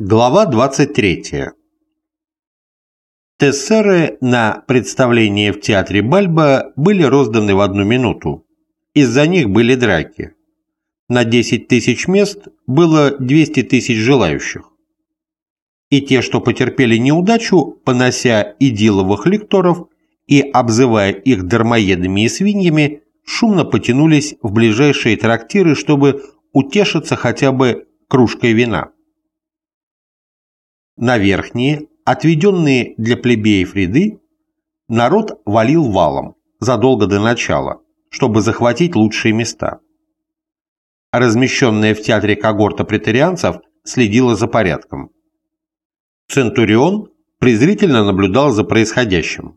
Глава 23. Тессеры на представление в театре Бальба были розданы в одну минуту. Из-за них были драки. На 10 тысяч мест было 200 тысяч желающих. И те, что потерпели неудачу, понося идиловых лекторов и обзывая их дармоедами и свиньями, шумно потянулись в ближайшие трактиры, чтобы утешиться хотя бы кружкой вина. На верхние, отведенные для плебеев ряды, народ валил валом задолго до начала, чтобы захватить лучшие места. Размещенная в театре когорта претарианцев следила за порядком. Центурион презрительно наблюдал за происходящим.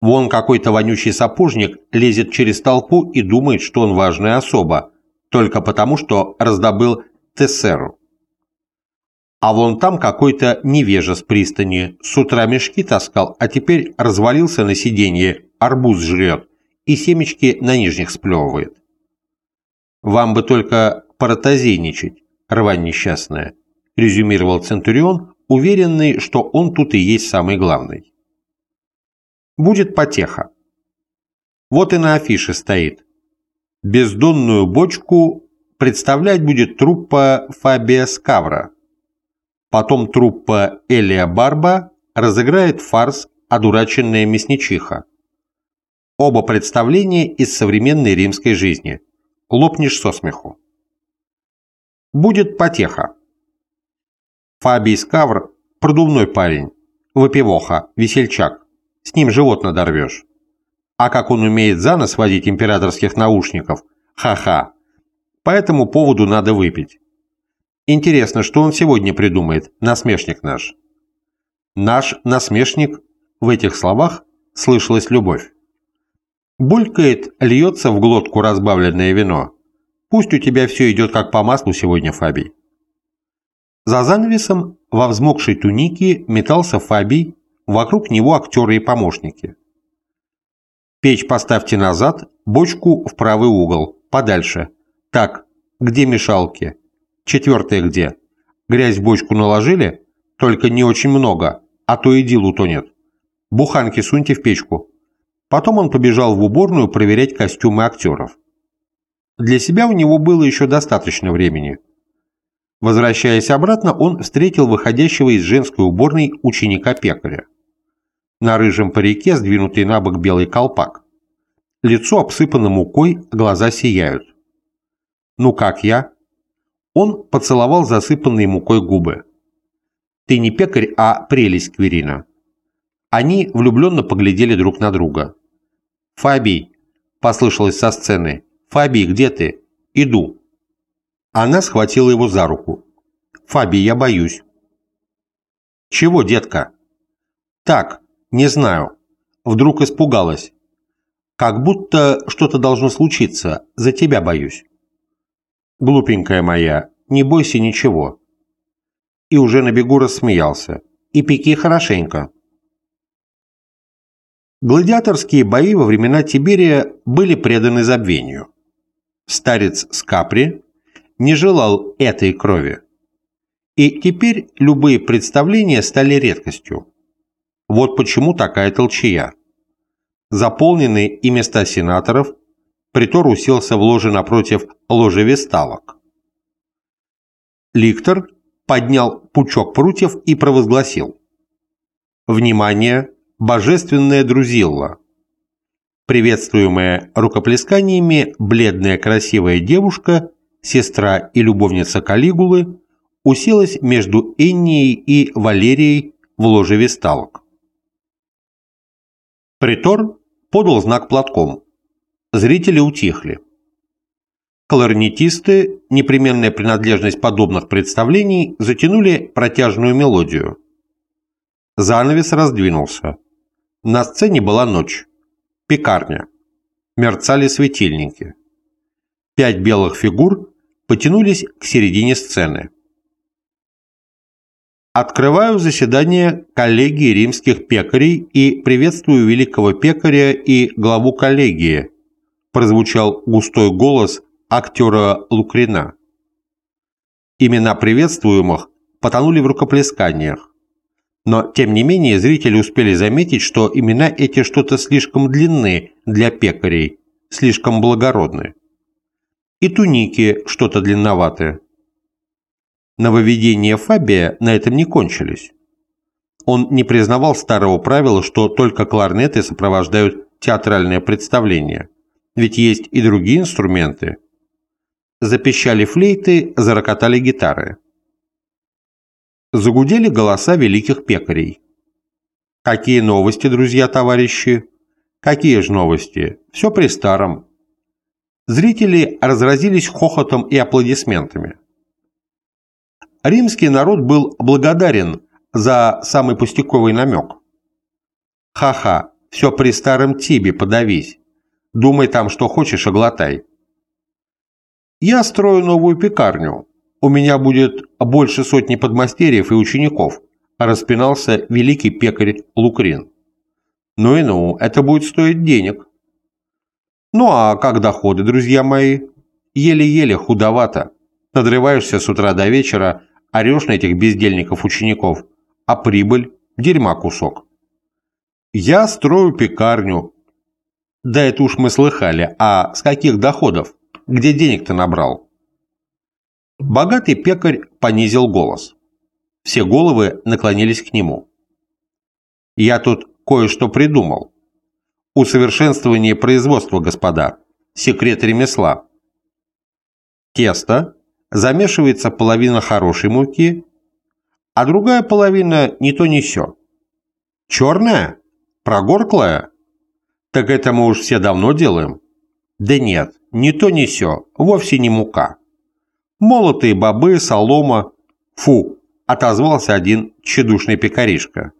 Вон какой-то вонючий сапожник лезет через толпу и думает, что он важная особа, только потому, что раздобыл тессеру. А вон там какой-то невежа с пристани. С утра мешки таскал, а теперь развалился на сиденье, арбуз жрет и семечки на нижних сплевывает. Вам бы только паратозейничать, рвань несчастная, резюмировал Центурион, уверенный, что он тут и есть самый главный. Будет потеха. Вот и на афише стоит. Бездонную бочку представлять будет труппа Фабия Скавра, Потом труппа Элия Барба разыграет фарс «Одураченная мясничиха». Оба представления из современной римской жизни. Лопнешь со смеху. Будет потеха. Фабий Скавр – продувной парень, выпивоха, весельчак. С ним живот надорвешь. А как он умеет за нос водить императорских наушников – ха-ха. По этому поводу надо выпить. Интересно, что он сегодня придумает, насмешник наш? Наш насмешник, в этих словах слышалась любовь. Булькает, льется в глотку разбавленное вино. Пусть у тебя все идет как по маслу сегодня, Фабий. За занавесом во взмокшей тунике метался Фабий, вокруг него актеры и помощники. Печь поставьте назад, бочку в правый угол, подальше. Так, где мешалки? Четвертое где? Грязь в бочку наложили? Только не очень много, а то и дил утонет. Буханки суньте в печку. Потом он побежал в уборную проверять костюмы актеров. Для себя у него было еще достаточно времени. Возвращаясь обратно, он встретил выходящего из женской уборной ученика-пекаря. На рыжем парике сдвинутый на бок белый колпак. Лицо обсыпано мукой, глаза сияют. «Ну как я?» Он поцеловал засыпанные мукой губы. «Ты не пекарь, а прелесть, Кверина». Они влюбленно поглядели друг на друга. «Фабий!» – послышалось со сцены. «Фабий, где ты?» «Иду». Она схватила его за руку. «Фабий, я боюсь». «Чего, детка?» «Так, не знаю. Вдруг испугалась. Как будто что-то должно случиться. За тебя боюсь». «Глупенькая моя, не бойся ничего». И уже на бегу рассмеялся. «И пеки хорошенько». Гладиаторские бои во времена Тиберия были преданы забвению. Старец Скапри не желал этой крови. И теперь любые представления стали редкостью. Вот почему такая толчая. Заполнены и места сенаторов, Притор уселся в ложе напротив ложи весталок. Ликтор поднял пучок прутьев и провозгласил. «Внимание! Божественная Друзилла!» Приветствуемая рукоплесканиями, бледная красивая девушка, сестра и любовница Калигулы, уселась между Эннией и Валерией в ложе весталок. Притор подал знак платком. Зрители утихли. Кларнетисты, непременная принадлежность подобных представлений, затянули протяжную мелодию. Занавес раздвинулся. На сцене была ночь. Пекарня. Мерцали светильники. Пять белых фигур потянулись к середине сцены. Открываю заседание коллегии римских пекарей и приветствую великого пекаря и главу коллегии, прозвучал густой голос актера Лукрина. Имена приветствуемых потонули в рукоплесканиях. Но, тем не менее, зрители успели заметить, что имена эти что-то слишком длинны для пекарей, слишком благородны. И туники что-то длинноваты. Нововведения Фабия на этом не кончились. Он не признавал старого правила, что только кларнеты сопровождают театральное представление. Ведь есть и другие инструменты. Запищали флейты, зарокотали гитары. Загудели голоса великих пекарей. Какие новости, друзья-товарищи? Какие же новости? Все при старом. Зрители разразились хохотом и аплодисментами. Римский народ был благодарен за самый пустяковый намек. Ха-ха, все при старом тебе, подавись. Думай там, что хочешь, и глотай. Я строю новую пекарню. У меня будет больше сотни подмастерьев и учеников, распинался великий пекарь Лукрин. Ну и ну, это будет стоить денег. Ну а как доходы, друзья мои? Еле-еле худовато. Надрываешься с утра до вечера, орешь на этих бездельников-учеников, а прибыль – дерьма кусок. Я строю пекарню. Да это уж мы слыхали, а с каких доходов? Где денег-то набрал? Богатый пекарь понизил голос. Все головы наклонились к нему. Я тут кое-что придумал. Усовершенствование производства, господа. Секрет ремесла. Тесто замешивается половина хорошей муки, а другая половина не то не сё. Черная? Прогорклая? Так это мы уж все давно делаем. Да нет, не то не сё, вовсе не мука. Молотые бобы, солома. Фу, отозвался один тщедушный пекаришка.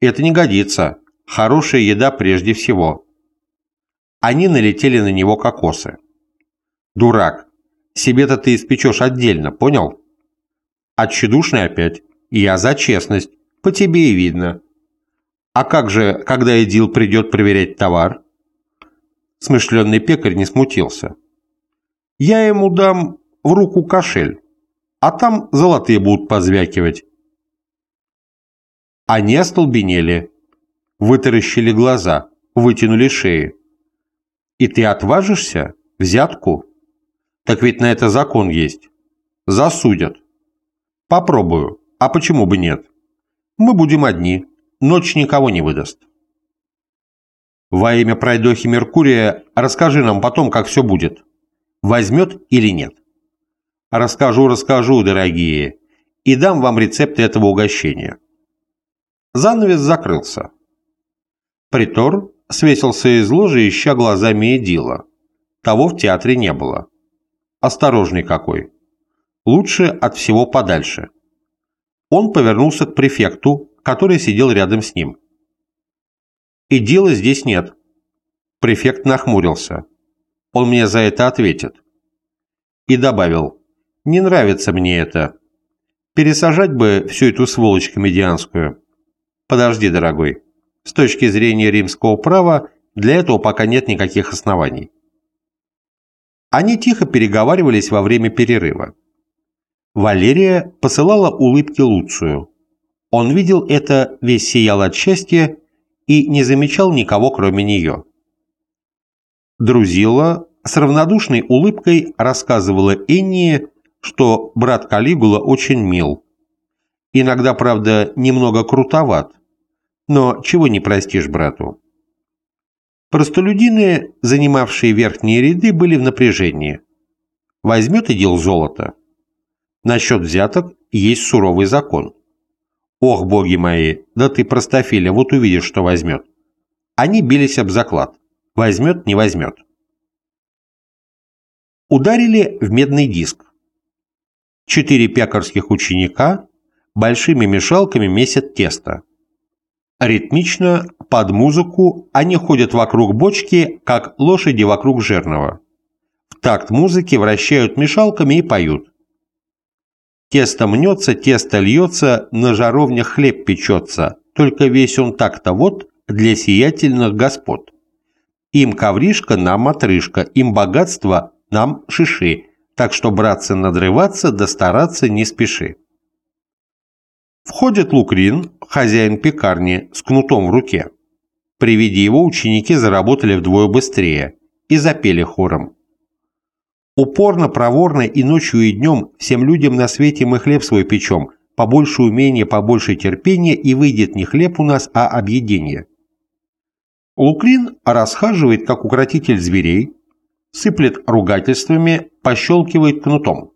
Это не годится. Хорошая еда прежде всего. Они налетели на него кокосы. Дурак, себе-то ты испечешь отдельно, понял? А тщедушный опять. Я за честность. По тебе и видно. А как же, когда Эдил придет проверять товар? Смышленный пекарь не смутился. Я ему дам в руку кошель, а там золотые будут позвякивать. Они остолбенели, вытаращили глаза, вытянули шеи. И ты отважишься? Взятку? Так ведь на это закон есть. Засудят. Попробую. А почему бы нет? Мы будем одни. Ночь никого не выдаст. Во имя пройдохи Меркурия расскажи нам потом, как все будет. Возьмет или нет? Расскажу, расскажу, дорогие, и дам вам рецепт этого угощения. Занавес закрылся. Притор свесился из ложи, ища глазами Эдила. Того в театре не было. Осторожный какой. Лучше от всего подальше. Он повернулся к префекту, который сидел рядом с ним. «И дела здесь нет». Префект нахмурился. «Он мне за это ответит». И добавил, «Не нравится мне это. Пересажать бы всю эту сволочь комедианскую». «Подожди, дорогой. С точки зрения римского права для этого пока нет никаких оснований». Они тихо переговаривались во время перерыва. Валерия посылала улыбки Луцию. Он видел это, весь сиял от счастья и не замечал никого, кроме нее. Друзила с равнодушной улыбкой рассказывала Энни, что брат Калигула очень мил. Иногда, правда, немного крутоват, но чего не простишь брату. Простолюдины, занимавшие верхние ряды, были в напряжении. Возьмет и дел золото. Насчет взяток есть суровый закон. Ох, боги мои, да ты простофиля, вот увидишь, что возьмет. Они бились об заклад. Возьмет, не возьмет. Ударили в медный диск. Четыре пекарских ученика большими мешалками месят тесто. Ритмично, под музыку, они ходят вокруг бочки, как лошади вокруг жернова. В такт музыки вращают мешалками и поют. Тесто мнется, тесто льется, на жаровнях хлеб печется, только весь он так-то вот для сиятельных господ. Им ковришка, нам отрыжка, им богатство, нам шиши, так что, братцы, надрываться да стараться не спеши. Входит Лукрин, хозяин пекарни, с кнутом в руке. При виде его ученики заработали вдвое быстрее и запели хором. Упорно, проворно и ночью и днем всем людям на свете мы хлеб свой печем, побольше умения, побольше терпения, и выйдет не хлеб у нас, а объедение. Лукрин расхаживает, как укротитель зверей, сыплет ругательствами, пощелкивает кнутом.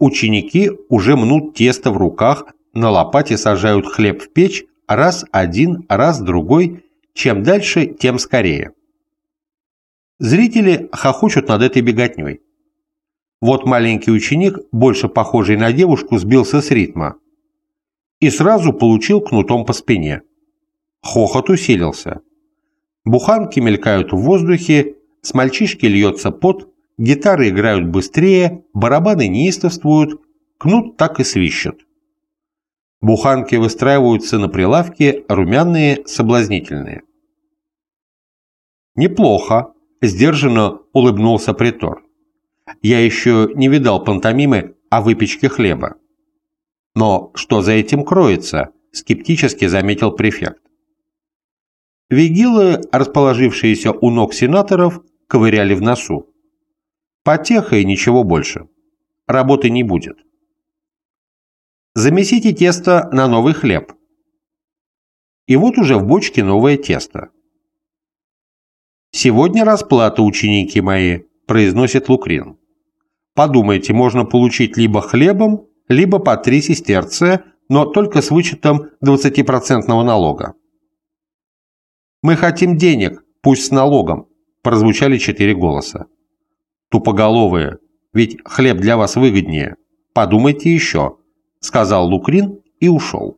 Ученики уже мнут тесто в руках, на лопате сажают хлеб в печь, раз один, раз другой, чем дальше, тем скорее. Зрители хохочут над этой беготней. Вот маленький ученик, больше похожий на девушку, сбился с ритма и сразу получил кнутом по спине. Хохот усилился. Буханки мелькают в воздухе, с мальчишки льется пот, гитары играют быстрее, барабаны неистовствуют, кнут так и свищет. Буханки выстраиваются на прилавке, румяные, соблазнительные. «Неплохо», – сдержанно улыбнулся притор. «Я еще не видал пантомимы о выпечке хлеба». «Но что за этим кроется?» – скептически заметил префект. Вигилы, расположившиеся у ног сенаторов, ковыряли в носу. Потеха и ничего больше. Работы не будет. Замесите тесто на новый хлеб. И вот уже в бочке новое тесто. «Сегодня расплата, ученики мои», – произносит Лукрин. «Подумайте, можно получить либо хлебом, либо по три сестерция, но только с вычетом 20% налога». «Мы хотим денег, пусть с налогом», – прозвучали четыре голоса тупоголовые, ведь хлеб для вас выгоднее. Подумайте еще», — сказал Лукрин и ушел.